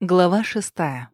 Глава шестая.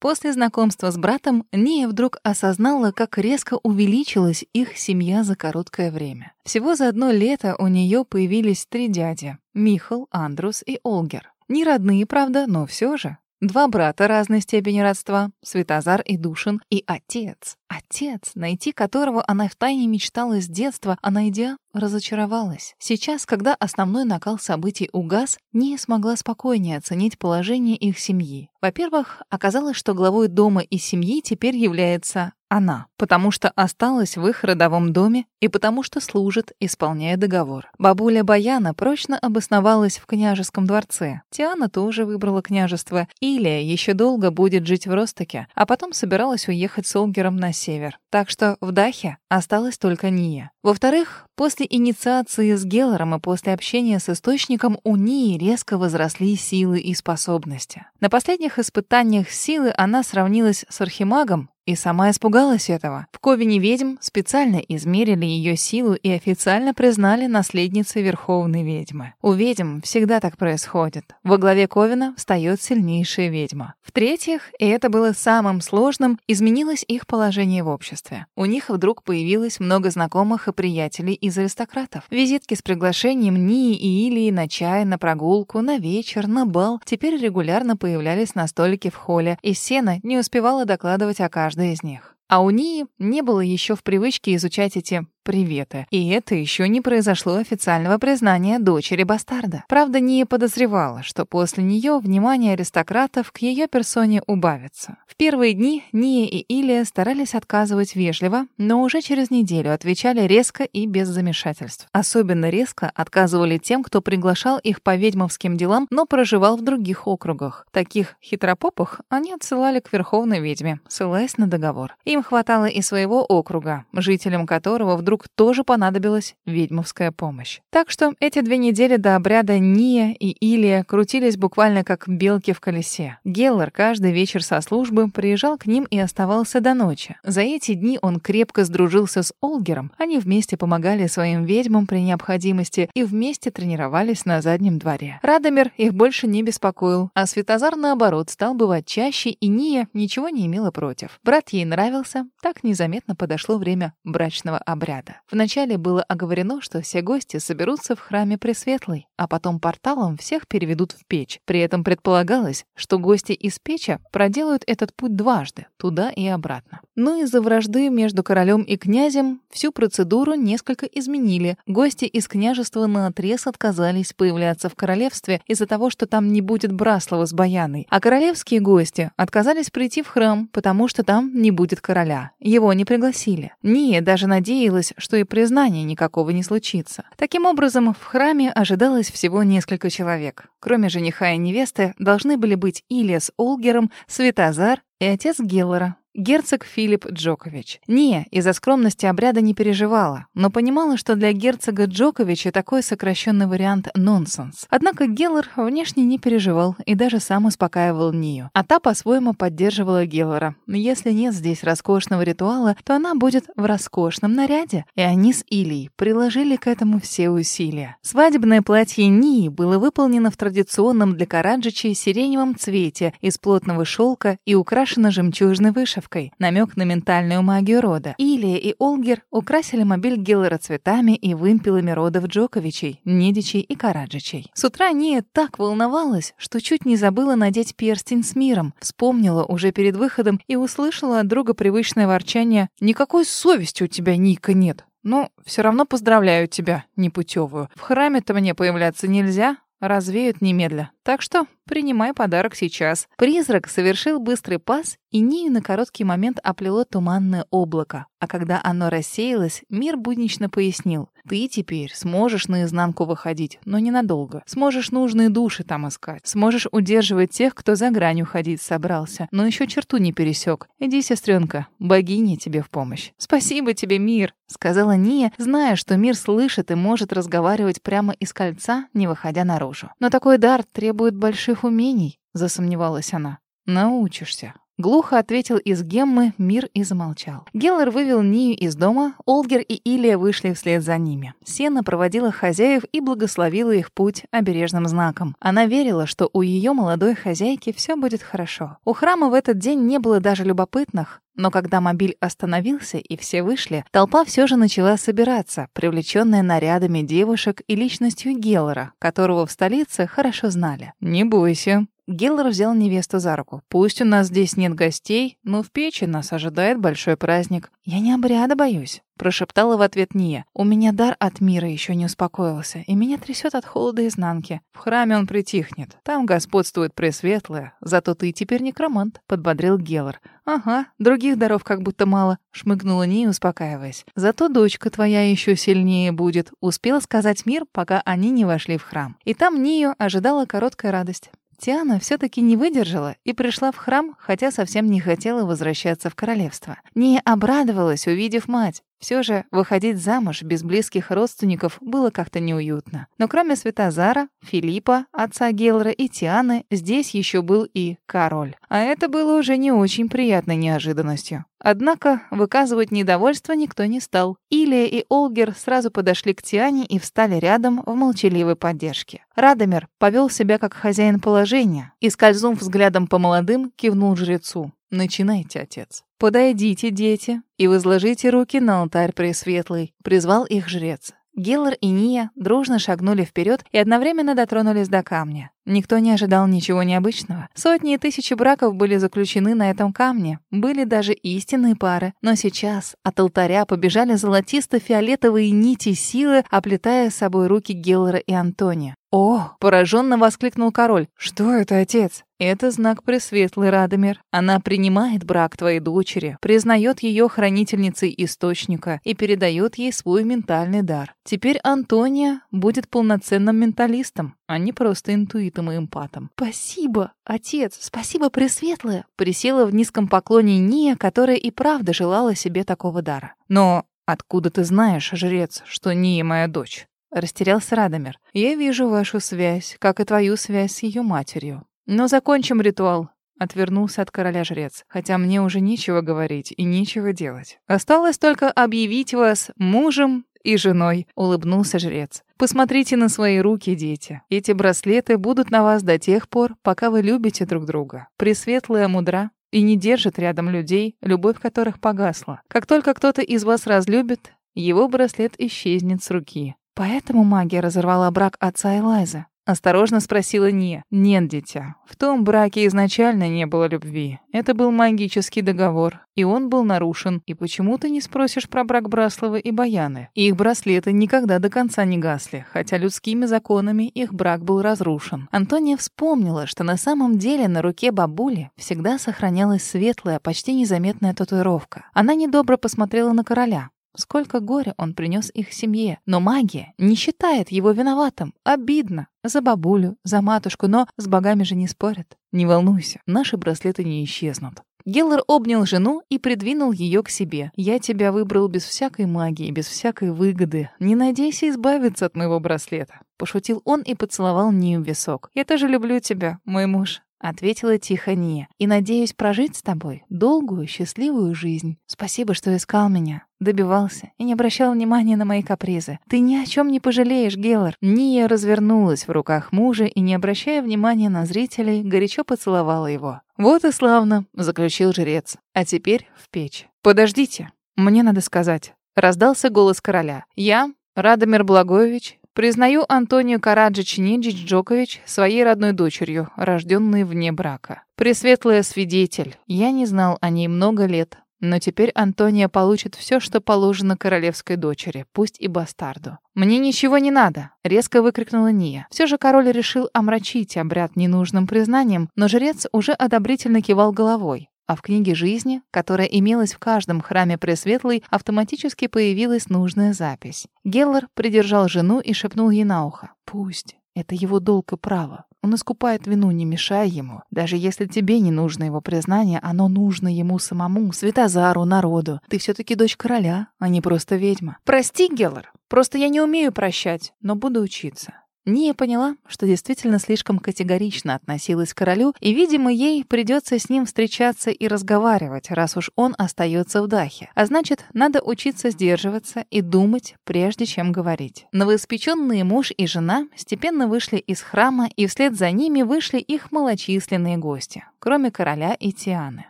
После знакомства с братом Ния вдруг осознала, как резко увеличилась их семья за короткое время. Всего за одно лето у нее появились три дяди — Михал, Андрус и Олгер. Не родные, правда, но все же. Два брата разной степени родства, Светозар и Душин, и отец. Отец, найти которого она втайне мечтала с детства, а найдя, разочаровалась. Сейчас, когда основной накал событий угас, не смогла спокойнее оценить положение их семьи. Во-первых, оказалось, что главой дома и семьи теперь является она, потому что осталась в их родовом доме и потому что служит, исполняя договор. Бабуля Баяна прочно обосновалась в княжеском дворце. Тиана тоже выбрала княжество. Илия еще долго будет жить в Ростоке, а потом собиралась уехать с Олгером на север. Так что в Дахе осталась только Ния. Во-вторых, после инициации с Геллером и после общения с Источником у Нии резко возросли силы и способности. На последних испытаниях силы она сравнилась с Архимагом, и сама испугалась этого. В Ковине ведьм специально измерили ее силу и официально признали наследницей Верховной ведьмы. У ведьм всегда так происходит. Во главе Ковина встает сильнейшая ведьма. В-третьих, и это было самым сложным, изменилось их положение в обществе. У них вдруг появилось много знакомых и приятелей из аристократов. Визитки с приглашением Нии и Илии на чай, на прогулку, на вечер, на бал теперь регулярно появлялись на столике в холле, и Сена не успевала докладывать о каждой из них. А у Нии не было еще в привычке изучать эти приветы. И это еще не произошло официального признания дочери бастарда. Правда, Ния подозревала, что после нее внимание аристократов к ее персоне убавится. В первые дни Ния и Илия старались отказывать вежливо, но уже через неделю отвечали резко и без замешательств. Особенно резко отказывали тем, кто приглашал их по ведьмовским делам, но проживал в других округах. Таких хитропопых они отсылали к верховной ведьме, ссылаясь на договор. Им хватало и своего округа, жителям которого вдруг вдруг тоже понадобилась ведьмовская помощь. Так что эти две недели до обряда Ния и Илия крутились буквально как белки в колесе. Геллар каждый вечер со службы приезжал к ним и оставался до ночи. За эти дни он крепко сдружился с Олгером. Они вместе помогали своим ведьмам при необходимости и вместе тренировались на заднем дворе. Радомир их больше не беспокоил, а Светозар, наоборот, стал бывать чаще, и Ния ничего не имела против. Брат ей нравился, так незаметно подошло время брачного обряда обряда. Вначале было оговорено, что все гости соберутся в храме Пресветлой, а потом порталом всех переведут в печь. При этом предполагалось, что гости из печи проделают этот путь дважды, туда и обратно. Но из-за вражды между королем и князем всю процедуру несколько изменили. Гости из княжества наотрез отказались появляться в королевстве из-за того, что там не будет Браслова с Баяной. А королевские гости отказались прийти в храм, потому что там не будет короля. Его не пригласили. Ния даже надеялась, что и признания никакого не случится. Таким образом, в храме ожидалось всего несколько человек. Кроме жениха и невесты, должны были быть Илья с Олгером, Светозар и отец Геллера, герцог Филипп Джокович. Не, из-за скромности обряда не переживала, но понимала, что для герцога Джоковича такой сокращенный вариант — нонсенс. Однако Геллер внешне не переживал и даже сам успокаивал Нию. А та по-своему поддерживала Геллера. Если нет здесь роскошного ритуала, то она будет в роскошном наряде. И они с Илией приложили к этому все усилия. Свадебное платье Нии было выполнено в традиционном для Караджичей сиреневом цвете из плотного шелка и украшено жемчужной вышивкой вышивкой, намек на ментальную магию рода. Илия и Олгер украсили мобиль Гиллера цветами и вымпелами родов Джоковичей, Недичей и Караджичей. С утра Ния так волновалась, что чуть не забыла надеть перстень с миром. Вспомнила уже перед выходом и услышала от друга привычное ворчание «Никакой совести у тебя, Ника, нет». Но все равно поздравляю тебя, непутевую. В храме-то мне появляться нельзя, развеют немедля. Так что принимай подарок сейчас. Призрак совершил быстрый пас, и Нию на короткий момент оплело туманное облако. А когда оно рассеялось, мир буднично пояснил. Ты теперь сможешь наизнанку выходить, но ненадолго. Сможешь нужные души там искать. Сможешь удерживать тех, кто за грань уходить собрался, но еще черту не пересек. Иди, сестренка, богиня тебе в помощь. Спасибо тебе, мир, сказала Ния, зная, что мир слышит и может разговаривать прямо из кольца, не выходя наружу. Но такой дар требует больших умений, засомневалась она. Научишься. Глухо ответил из геммы мир и замолчал. Геллер вывел Нию из дома, Олгер и Илия вышли вслед за ними. Сена проводила хозяев и благословила их путь обережным знаком. Она верила, что у ее молодой хозяйки все будет хорошо. У храма в этот день не было даже любопытных, но когда мобиль остановился и все вышли, толпа все же начала собираться, привлеченная нарядами девушек и личностью Геллера, которого в столице хорошо знали. «Не бойся», Геллер взял невесту за руку. «Пусть у нас здесь нет гостей, но в печи нас ожидает большой праздник». «Я не обряда боюсь», — прошептала в ответ Ния. «У меня дар от мира еще не успокоился, и меня трясет от холода изнанки. В храме он притихнет. Там господствует Пресветлое. Зато ты теперь некромант», — подбодрил Геллер. «Ага, других даров как будто мало», — шмыгнула Ния, успокаиваясь. «Зато дочка твоя еще сильнее будет», — успела сказать мир, пока они не вошли в храм. И там Нию ожидала короткая радость. Тиана все-таки не выдержала и пришла в храм, хотя совсем не хотела возвращаться в королевство. Не обрадовалась, увидев мать. Все же выходить замуж без близких родственников было как-то неуютно. Но кроме Светозара, Филиппа, отца Гелра и Тианы, здесь еще был и король. А это было уже не очень приятной неожиданностью. Однако выказывать недовольство никто не стал. Илия и Олгер сразу подошли к Тиане и встали рядом в молчаливой поддержке. Радомир повел себя как хозяин положения и, скользнув взглядом по молодым, кивнул жрецу. «Начинайте, отец». «Подойдите, дети, и возложите руки на алтарь Пресветлый», — призвал их жрец. Геллар и Ния дружно шагнули вперед и одновременно дотронулись до камня. Никто не ожидал ничего необычного. Сотни и тысячи браков были заключены на этом камне. Были даже истинные пары. Но сейчас от алтаря побежали золотисто-фиолетовые нити силы, оплетая с собой руки Геллара и Антония. «О!» — пораженно воскликнул король. «Что это, отец?» «Это знак Пресветлый, Радомир. Она принимает брак твоей дочери, признает ее хранительницей источника и передает ей свой ментальный дар. Теперь Антония будет полноценным менталистом, а не просто интуитом и эмпатом». «Спасибо, отец! Спасибо, Пресветлая!» Присела в низком поклоне Ния, которая и правда желала себе такого дара. «Но откуда ты знаешь, жрец, что Ния моя дочь?» Растерялся Радомир. «Я вижу вашу связь, как и твою связь с ее матерью. Но закончим ритуал». Отвернулся от короля жрец, хотя мне уже нечего говорить и нечего делать. Осталось только объявить вас мужем и женой, улыбнулся жрец. Посмотрите на свои руки, дети. Эти браслеты будут на вас до тех пор, пока вы любите друг друга. Пресветлая мудра и не держит рядом людей, любовь которых погасла. Как только кто-то из вас разлюбит, его браслет исчезнет с руки. Поэтому магия разорвала брак отца и Лайза. Осторожно спросила Ния. «Нет, дитя. В том браке изначально не было любви. Это был магический договор, и он был нарушен. И почему ты не спросишь про брак Браслова и Баяны? Их браслеты никогда до конца не гасли, хотя людскими законами их брак был разрушен». Антония вспомнила, что на самом деле на руке бабули всегда сохранялась светлая, почти незаметная татуировка. Она недобро посмотрела на короля. Сколько горя он принес их семье. Но магия не считает его виноватым. Обидно. За бабулю, за матушку, но с богами же не спорят. Не волнуйся, наши браслеты не исчезнут. Геллер обнял жену и придвинул ее к себе. «Я тебя выбрал без всякой магии, без всякой выгоды. Не надейся избавиться от моего браслета». Пошутил он и поцеловал Нию в висок. «Я тоже люблю тебя, мой муж. — ответила тихо Ния. «И надеюсь прожить с тобой долгую, счастливую жизнь. Спасибо, что искал меня, добивался и не обращал внимания на мои капризы. Ты ни о чем не пожалеешь, Геллар». Ния развернулась в руках мужа и, не обращая внимания на зрителей, горячо поцеловала его. «Вот и славно», — заключил жрец. «А теперь в печь. Подождите, мне надо сказать». Раздался голос короля. «Я, Радомир Благоевич, Признаю Антонию Караджич Ниджич Джокович своей родной дочерью, рожденной вне брака. Пресветлая свидетель. Я не знал о ней много лет, но теперь Антония получит все, что положено королевской дочери, пусть и бастарду. «Мне ничего не надо!» — резко выкрикнула Ния. Все же король решил омрачить обряд ненужным признанием, но жрец уже одобрительно кивал головой. А в книге жизни, которая имелась в каждом храме Пресветлой, автоматически появилась нужная запись. Геллар придержал жену и шепнул ей на ухо. «Пусть. Это его долг и право. Он искупает вину, не мешая ему. Даже если тебе не нужно его признание, оно нужно ему самому, Светозару, народу. Ты все-таки дочь короля, а не просто ведьма. Прости, Геллар. Просто я не умею прощать, но буду учиться. Ния поняла, что действительно слишком категорично относилась к королю, и, видимо, ей придется с ним встречаться и разговаривать, раз уж он остается в Дахе. А значит, надо учиться сдерживаться и думать, прежде чем говорить. Новоиспеченные муж и жена степенно вышли из храма, и вслед за ними вышли их малочисленные гости, кроме короля и Тианы.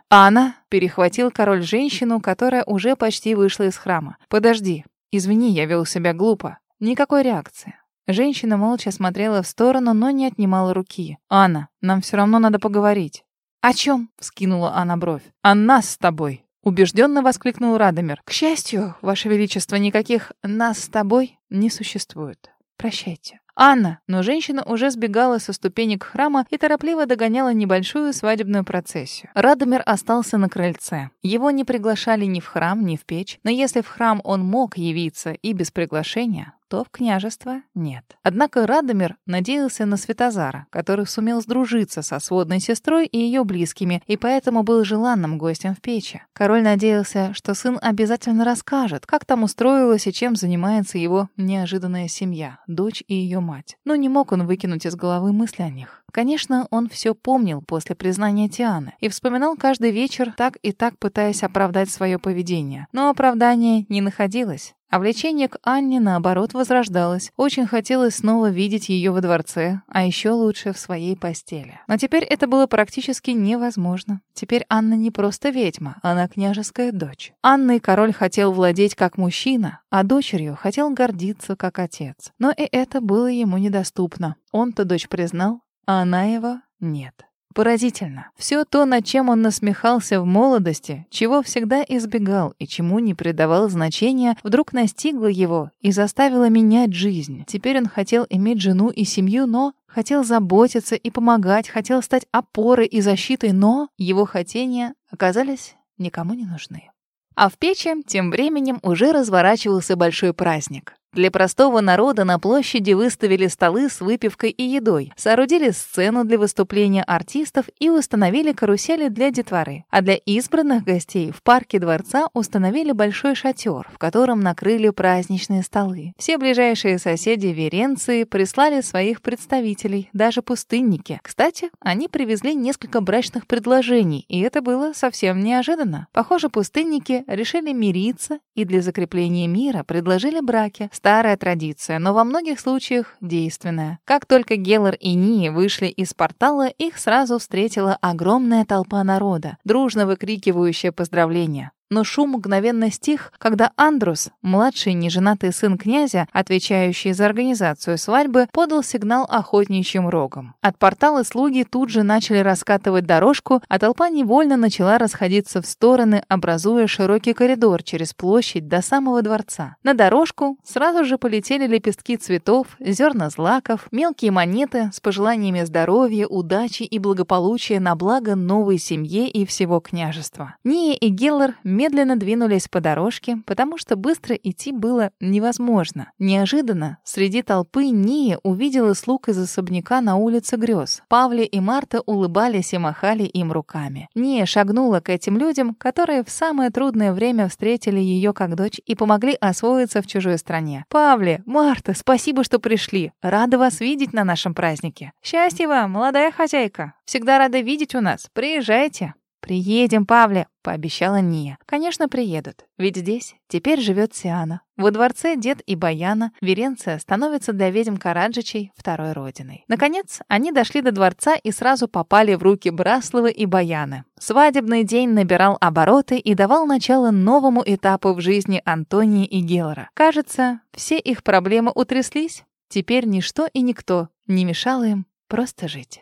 «Анна!» — перехватил король женщину, которая уже почти вышла из храма. «Подожди. Извини, я вел себя глупо. Никакой реакции. Женщина молча смотрела в сторону, но не отнимала руки. «Анна, нам все равно надо поговорить». «О чем?» — вскинула она бровь. «О нас с тобой», — убежденно воскликнул Радомир. «К счастью, Ваше Величество, никаких «нас с тобой» не существует. Прощайте». «Анна!» Но женщина уже сбегала со ступенек храма и торопливо догоняла небольшую свадебную процессию. Радомир остался на крыльце. Его не приглашали ни в храм, ни в печь, но если в храм он мог явиться и без приглашения, то в княжество нет. Однако Радомир надеялся на Светозара, который сумел сдружиться со сводной сестрой и ее близкими, и поэтому был желанным гостем в печи. Король надеялся, что сын обязательно расскажет, как там устроилась и чем занимается его неожиданная семья, дочь и ее мать. Но не мог он выкинуть из головы мысли о них. Конечно, он все помнил после признания Тианы и вспоминал каждый вечер, так и так пытаясь оправдать свое поведение. Но оправдания не находилось. А влечение к Анне, наоборот, возрождалось. Очень хотелось снова видеть ее во дворце, а еще лучше в своей постели. Но теперь это было практически невозможно. Теперь Анна не просто ведьма, она княжеская дочь. Анной король хотел владеть как мужчина, а дочерью хотел гордиться как отец. Но и это было ему недоступно. Он-то дочь признал, а она его нет. Поразительно. Все то, над чем он насмехался в молодости, чего всегда избегал и чему не придавал значения, вдруг настигло его и заставило менять жизнь. Теперь он хотел иметь жену и семью, но хотел заботиться и помогать, хотел стать опорой и защитой, но его хотения оказались никому не нужны. А в печи тем временем уже разворачивался большой праздник. Для простого народа на площади выставили столы с выпивкой и едой, соорудили сцену для выступления артистов и установили карусели для детворы. А для избранных гостей в парке дворца установили большой шатер, в котором накрыли праздничные столы. Все ближайшие соседи Веренции прислали своих представителей, даже пустынники. Кстати, они привезли несколько брачных предложений, и это было совсем неожиданно. Похоже, пустынники решили мириться и для закрепления мира предложили браки, Старая традиция, но во многих случаях действенная. Как только Геллар и Нии вышли из портала, их сразу встретила огромная толпа народа, дружно выкрикивающая поздравления но шум мгновенно стих, когда Андрус, младший неженатый сын князя, отвечающий за организацию свадьбы, подал сигнал охотничьим рогом. От портала слуги тут же начали раскатывать дорожку, а толпа невольно начала расходиться в стороны, образуя широкий коридор через площадь до самого дворца. На дорожку сразу же полетели лепестки цветов, зерна злаков, мелкие монеты с пожеланиями здоровья, удачи и благополучия на благо новой семье и всего княжества. Ния и Геллар медленно двинулись по дорожке, потому что быстро идти было невозможно. Неожиданно среди толпы Ния увидела слуг из особняка на улице грез. Павли и Марта улыбались и махали им руками. Ния шагнула к этим людям, которые в самое трудное время встретили ее как дочь и помогли освоиться в чужой стране. «Павли, Марта, спасибо, что пришли. Рада вас видеть на нашем празднике. Счастья вам, молодая хозяйка. Всегда рада видеть у нас. Приезжайте». «Приедем, Павле», — пообещала Ния. «Конечно, приедут. Ведь здесь теперь живет Сиана. Во дворце дед и Баяна Веренция становится для ведьм Караджичей второй родиной. Наконец, они дошли до дворца и сразу попали в руки Браслова и Баяна. Свадебный день набирал обороты и давал начало новому этапу в жизни Антонии и Гелора. Кажется, все их проблемы утряслись. Теперь ничто и никто не мешало им просто жить.